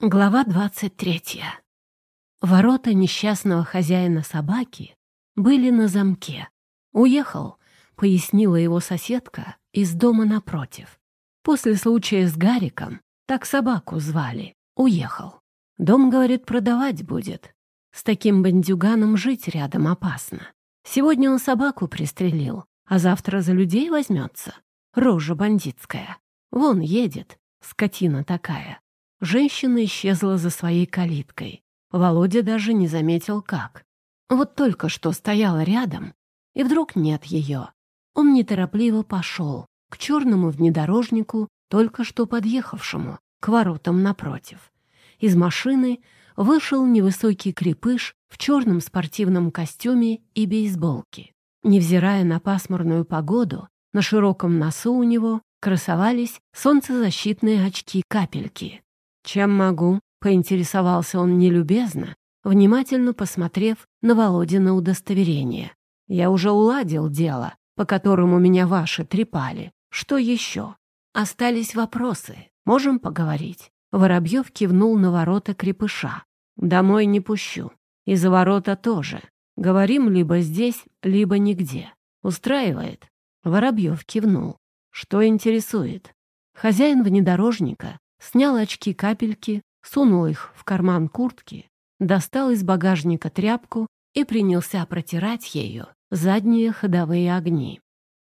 Глава двадцать третья. Ворота несчастного хозяина собаки были на замке. «Уехал», — пояснила его соседка из дома напротив. После случая с Гариком так собаку звали. Уехал. Дом, говорит, продавать будет. С таким бандюганом жить рядом опасно. Сегодня он собаку пристрелил, а завтра за людей возьмется. Рожа бандитская. Вон едет, скотина такая. Женщина исчезла за своей калиткой. Володя даже не заметил, как. Вот только что стояла рядом, и вдруг нет ее. Он неторопливо пошел к черному внедорожнику, только что подъехавшему, к воротам напротив. Из машины вышел невысокий крепыш в черном спортивном костюме и бейсболке. Невзирая на пасмурную погоду, на широком носу у него красовались солнцезащитные очки-капельки. «Чем могу?» — поинтересовался он нелюбезно, внимательно посмотрев на Володина удостоверение. «Я уже уладил дело, по которому меня ваши трепали. Что еще? Остались вопросы. Можем поговорить?» Воробьев кивнул на ворота крепыша. «Домой не пущу. И за ворота тоже. Говорим либо здесь, либо нигде. Устраивает?» Воробьев кивнул. «Что интересует?» Хозяин внедорожника снял очки-капельки, сунул их в карман куртки, достал из багажника тряпку и принялся протирать ею задние ходовые огни.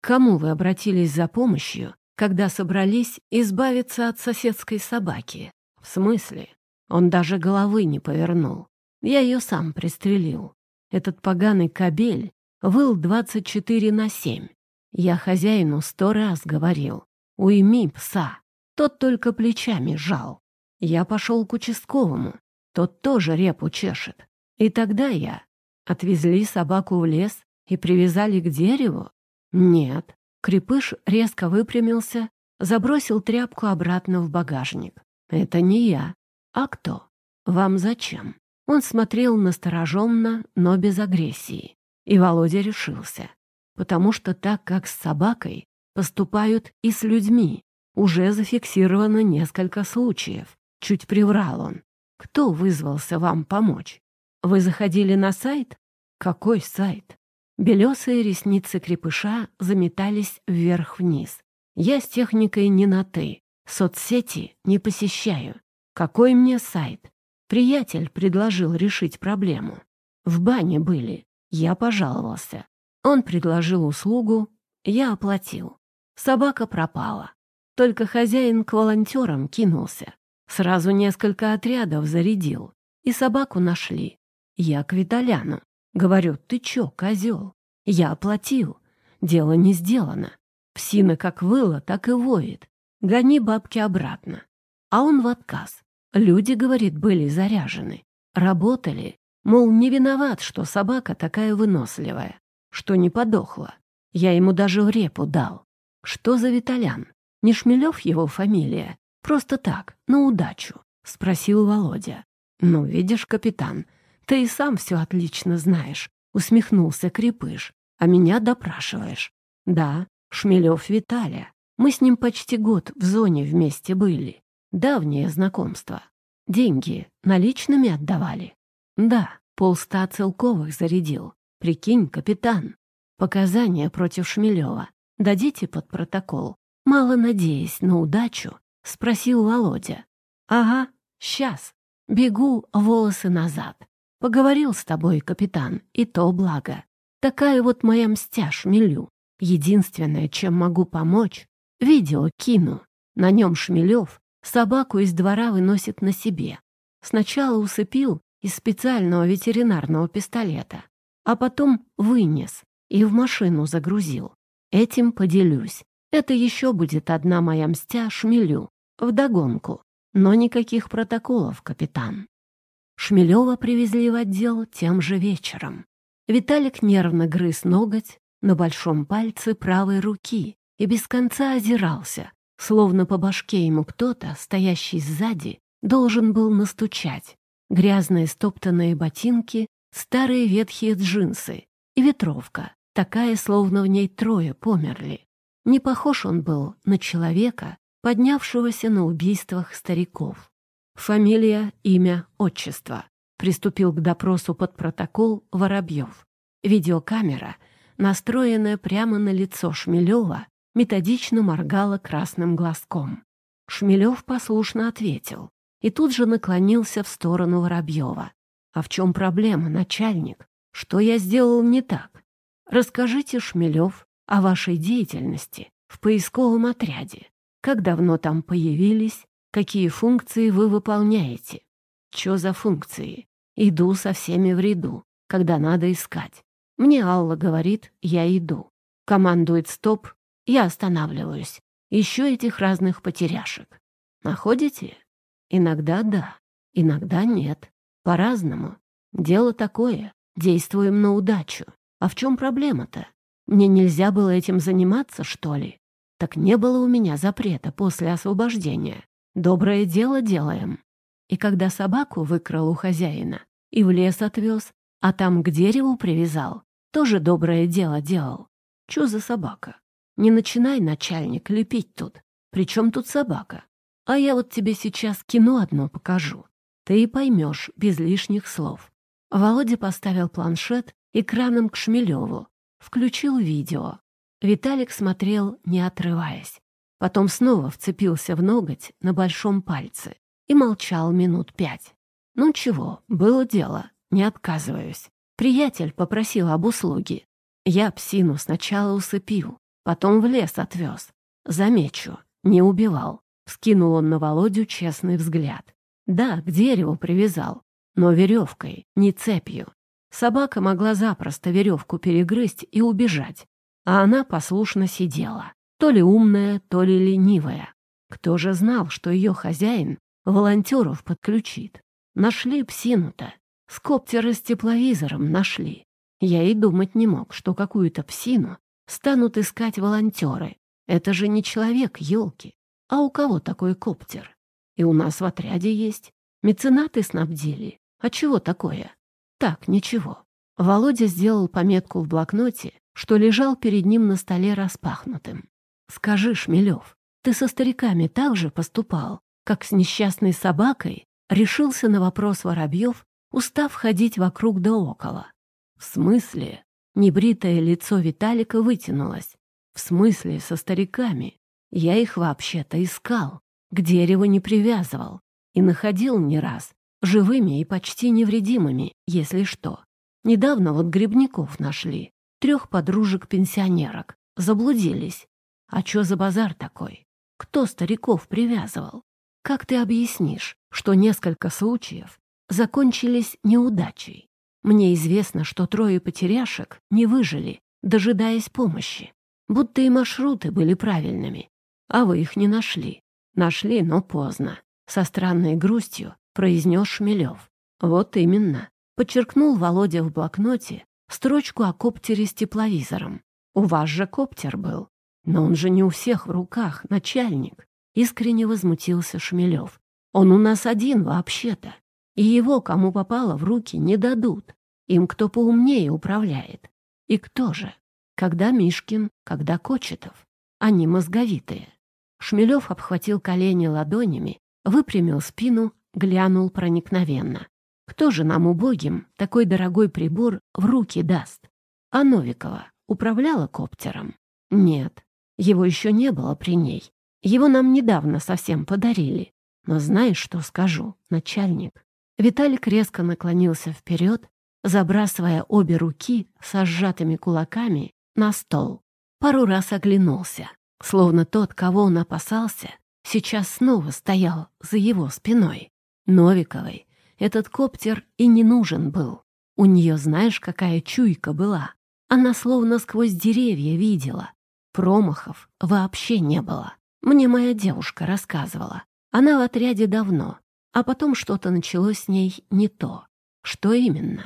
кому вы обратились за помощью, когда собрались избавиться от соседской собаки? В смысле? Он даже головы не повернул. Я ее сам пристрелил. Этот поганый кобель выл 24 на 7. Я хозяину сто раз говорил. Уйми пса. Тот только плечами жал. Я пошел к участковому. Тот тоже репу чешет. И тогда я... Отвезли собаку в лес и привязали к дереву? Нет. Крепыш резко выпрямился, забросил тряпку обратно в багажник. Это не я. А кто? Вам зачем? Он смотрел настороженно, но без агрессии. И Володя решился. Потому что так, как с собакой, поступают и с людьми. Уже зафиксировано несколько случаев. Чуть приврал он. Кто вызвался вам помочь? Вы заходили на сайт? Какой сайт? Белесые ресницы крепыша заметались вверх-вниз. Я с техникой не на «ты». Соцсети не посещаю. Какой мне сайт? Приятель предложил решить проблему. В бане были. Я пожаловался. Он предложил услугу, я оплатил. Собака пропала. Только хозяин к волонтерам кинулся. Сразу несколько отрядов зарядил. И собаку нашли. Я к Виталяну. Говорю, ты чё, козел? Я оплатил. Дело не сделано. Псина как выла, так и воет. Гони бабки обратно. А он в отказ. Люди, говорит, были заряжены. Работали. Мол, не виноват, что собака такая выносливая. Что не подохла. Я ему даже в репу дал. Что за Виталян? Не Шмелев его фамилия? Просто так, на удачу?» — спросил Володя. «Ну, видишь, капитан, ты и сам все отлично знаешь», — усмехнулся Крепыш. «А меня допрашиваешь». «Да, Шмелев Виталия. Мы с ним почти год в зоне вместе были. Давнее знакомство. Деньги наличными отдавали?» «Да, полста целковых зарядил. Прикинь, капитан. Показания против Шмелева. Дадите под протокол. Мало надеясь на удачу, спросил Володя. «Ага, сейчас. Бегу волосы назад. Поговорил с тобой, капитан, и то благо. Такая вот моя мстя шмелю. Единственное, чем могу помочь, видео кину. На нем Шмелев собаку из двора выносит на себе. Сначала усыпил из специального ветеринарного пистолета, а потом вынес и в машину загрузил. Этим поделюсь. Это еще будет одна моя мстя Шмелю. Вдогонку. Но никаких протоколов, капитан. Шмелева привезли в отдел тем же вечером. Виталик нервно грыз ноготь на большом пальце правой руки и без конца озирался, словно по башке ему кто-то, стоящий сзади, должен был настучать. Грязные стоптанные ботинки, старые ветхие джинсы и ветровка, такая, словно в ней трое померли. Не похож он был на человека, поднявшегося на убийствах стариков. Фамилия, имя, отчество. Приступил к допросу под протокол Воробьев. Видеокамера, настроенная прямо на лицо Шмелева, методично моргала красным глазком. Шмелев послушно ответил и тут же наклонился в сторону Воробьева. «А в чем проблема, начальник? Что я сделал не так? Расскажите, Шмелев, о вашей деятельности в поисковом отряде. Как давно там появились? Какие функции вы выполняете? Что за функции? Иду со всеми в ряду, когда надо искать. Мне Алла говорит, я иду. Командует стоп, я останавливаюсь. Ищу этих разных потеряшек. Находите? Иногда да, иногда нет. По-разному. Дело такое. Действуем на удачу. А в чем проблема-то? Мне нельзя было этим заниматься, что ли? Так не было у меня запрета после освобождения. Доброе дело делаем. И когда собаку выкрал у хозяина и в лес отвез, а там к дереву привязал, тоже доброе дело делал. Чё за собака? Не начинай, начальник, лепить тут. Причем тут собака? А я вот тебе сейчас кино одно покажу. Ты и поймешь без лишних слов. Володя поставил планшет экраном к Шмелеву, включил видео. Виталик смотрел, не отрываясь. Потом снова вцепился в ноготь на большом пальце и молчал минут пять. Ну чего, было дело, не отказываюсь. Приятель попросил об услуге. Я псину сначала усыпил, потом в лес отвез. Замечу, не убивал. Скинул он на Володю честный взгляд. Да, к дереву привязал, но веревкой, не цепью. Собака могла запросто веревку перегрызть и убежать, а она послушно сидела, то ли умная, то ли ленивая. Кто же знал, что ее хозяин волонтеров подключит? Нашли псину-то. С коптера с тепловизором нашли. Я и думать не мог, что какую-то псину станут искать волонтеры. Это же не человек, елки. А у кого такой коптер? И у нас в отряде есть. Меценаты снабдили. А чего такое? Так, ничего. Володя сделал пометку в блокноте что лежал перед ним на столе распахнутым. «Скажи, Шмелев, ты со стариками так же поступал, как с несчастной собакой?» Решился на вопрос Воробьев, устав ходить вокруг да около. «В смысле?» Небритое лицо Виталика вытянулось. «В смысле со стариками? Я их вообще-то искал, к дереву не привязывал и находил не раз, живыми и почти невредимыми, если что. Недавно вот грибников нашли трех подружек-пенсионерок. Заблудились. А чё за базар такой? Кто стариков привязывал? Как ты объяснишь, что несколько случаев закончились неудачей? Мне известно, что трое потеряшек не выжили, дожидаясь помощи. Будто и маршруты были правильными. А вы их не нашли. Нашли, но поздно. Со странной грустью произнес Шмелев. Вот именно. Подчеркнул Володя в блокноте строчку о коптере с тепловизором. У вас же коптер был. Но он же не у всех в руках, начальник. Искренне возмутился Шмелев. Он у нас один вообще-то. И его, кому попало, в руки не дадут. Им кто поумнее управляет. И кто же? Когда Мишкин, когда Кочетов. Они мозговитые. Шмелев обхватил колени ладонями, выпрямил спину, глянул проникновенно. Кто же нам, убогим, такой дорогой прибор в руки даст? А Новикова управляла коптером? Нет, его еще не было при ней. Его нам недавно совсем подарили. Но знаешь, что скажу, начальник? Виталик резко наклонился вперед, забрасывая обе руки со сжатыми кулаками на стол. Пару раз оглянулся, словно тот, кого он опасался, сейчас снова стоял за его спиной. Новиковой этот коптер и не нужен был. У нее знаешь, какая чуйка была? Она словно сквозь деревья видела. Промахов вообще не было. Мне моя девушка рассказывала. Она в отряде давно, а потом что-то началось с ней не то. Что именно?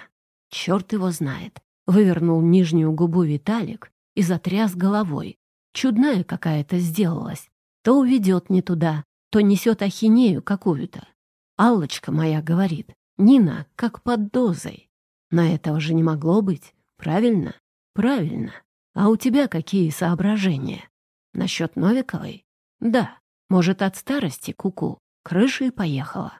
Черт его знает. Вывернул нижнюю губу Виталик и затряс головой. Чудная какая-то сделалась. То уведет не туда, то несет ахинею какую-то. Аллочка моя говорит, Нина как под дозой. На этого же не могло быть, правильно? Правильно. А у тебя какие соображения? Насчет Новиковой? Да, может, от старости куку, -ку, крышей поехала.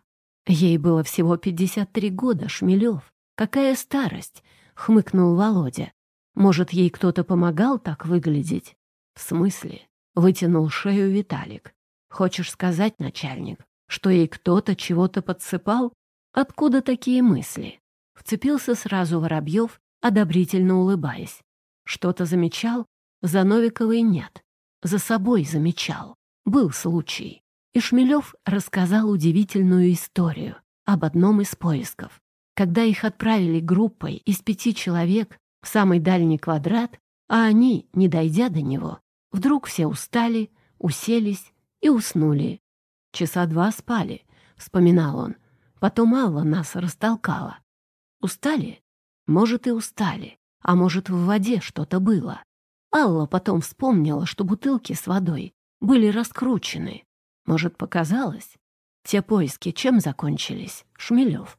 Ей было всего 53 года, Шмелев. Какая старость, хмыкнул Володя. Может, ей кто-то помогал так выглядеть? В смысле? Вытянул шею Виталик. Хочешь сказать, начальник, что ей кто-то чего-то подсыпал? Откуда такие мысли? Вцепился сразу Воробьев, одобрительно улыбаясь. Что-то замечал? За Новиковой нет. За собой замечал. Был случай. И Шмелев рассказал удивительную историю об одном из поисков. Когда их отправили группой из пяти человек в самый дальний квадрат, а они, не дойдя до него, вдруг все устали, уселись и уснули. Часа два спали, вспоминал он. Потом Алла нас растолкала. Устали? Может, и устали. А может, в воде что-то было. Алла потом вспомнила, что бутылки с водой были раскручены. Может, показалось? Те поиски чем закончились, Шмелев?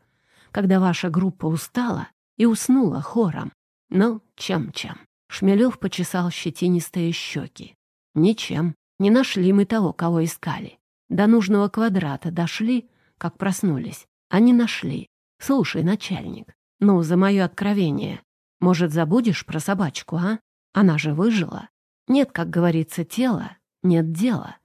Когда ваша группа устала и уснула хором. Ну, чем-чем. Шмелев почесал щетинистые щеки. Ничем. Не нашли мы того, кого искали. До нужного квадрата дошли, как проснулись. Не нашли. Слушай, начальник, ну, за мое откровение. Может, забудешь про собачку, а? Она же выжила. Нет, как говорится, тела, нет дела.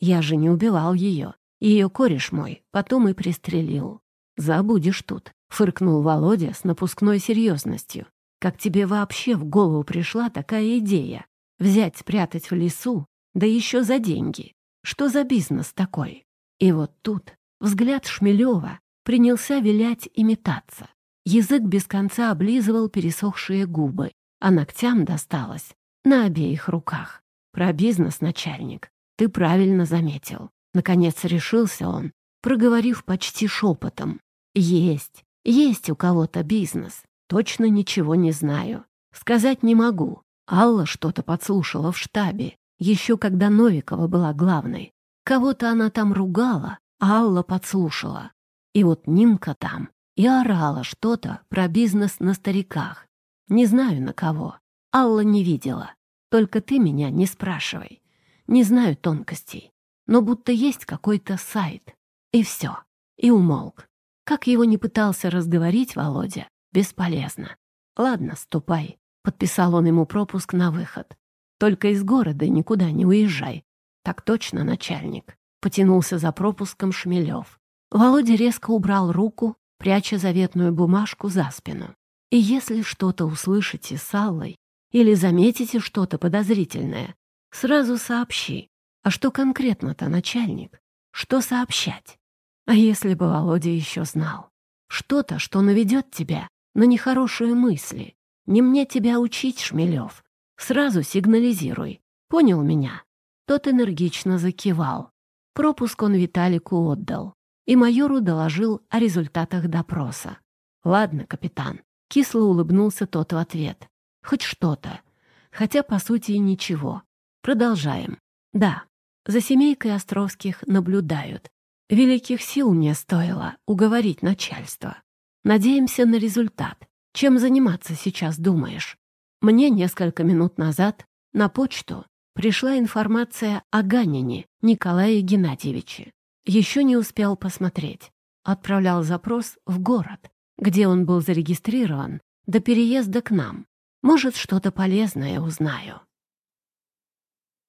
Я же не убивал ее. Ее кореш мой потом и пристрелил. Забудешь тут, фыркнул Володя с напускной серьезностью. Как тебе вообще в голову пришла такая идея? Взять, спрятать в лесу да еще за деньги. Что за бизнес такой? И вот тут взгляд Шмелева принялся вилять и метаться. Язык без конца облизывал пересохшие губы, а ногтям досталось на обеих руках. Про бизнес, начальник, ты правильно заметил. Наконец решился он, проговорив почти шепотом. Есть, есть у кого-то бизнес. Точно ничего не знаю. Сказать не могу. Алла что-то подслушала в штабе еще когда Новикова была главной. Кого-то она там ругала, а Алла подслушала. И вот Нинка там и орала что-то про бизнес на стариках. Не знаю на кого. Алла не видела. Только ты меня не спрашивай. Не знаю тонкостей. Но будто есть какой-то сайт. И все. И умолк. Как его не пытался разговорить Володя, бесполезно. «Ладно, ступай», — подписал он ему пропуск на выход. Только из города никуда не уезжай. Так точно, начальник. Потянулся за пропуском Шмелев. Володя резко убрал руку, пряча заветную бумажку за спину. И если что-то услышите с Аллой или заметите что-то подозрительное, сразу сообщи. А что конкретно-то, начальник? Что сообщать? А если бы Володя еще знал? Что-то, что наведет тебя на нехорошие мысли. Не мне тебя учить, Шмелев. Сразу сигнализируй. Понял меня?» Тот энергично закивал. Пропуск он Виталику отдал. И майору доложил о результатах допроса. «Ладно, капитан». Кисло улыбнулся тот в ответ. «Хоть что-то. Хотя, по сути, и ничего. Продолжаем. Да, за семейкой Островских наблюдают. Великих сил мне стоило уговорить начальство. Надеемся на результат. Чем заниматься сейчас, думаешь? Мне несколько минут назад на почту пришла информация о Ганине Николае Геннадьевиче. Еще не успел посмотреть. Отправлял запрос в город, где он был зарегистрирован до переезда к нам. Может, что-то полезное узнаю.